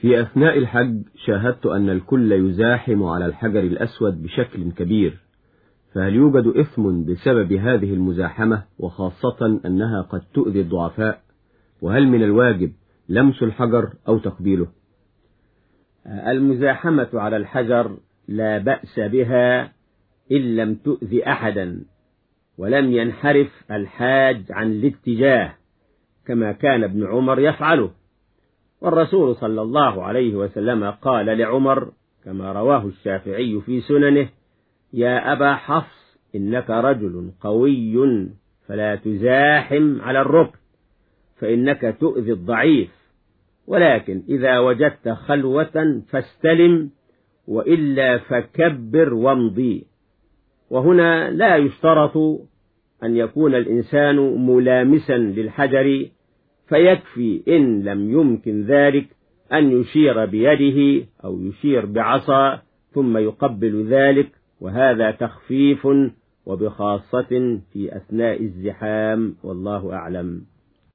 في أثناء الحج شاهدت أن الكل يزاحم على الحجر الأسود بشكل كبير فهل يوجد إثم بسبب هذه المزاحمة؟ وخاصة أنها قد تؤذي الضعفاء وهل من الواجب لمس الحجر أو تقبيله؟ المزاحمة على الحجر لا بأس بها إن لم تؤذي أحدا ولم ينحرف الحاج عن الاتجاه كما كان ابن عمر يفعله. والرسول صلى الله عليه وسلم قال لعمر كما رواه الشافعي في سننه يا أبا حفص إنك رجل قوي فلا تزاحم على الركن فإنك تؤذي الضعيف ولكن إذا وجدت خلوة فاستلم وإلا فكبر وامضي. وهنا لا يشترط أن يكون الإنسان ملامسا للحجر فيكفي إن لم يمكن ذلك أن يشير بيده أو يشير بعصا ثم يقبل ذلك وهذا تخفيف وبخاصة في أثناء الزحام والله أعلم.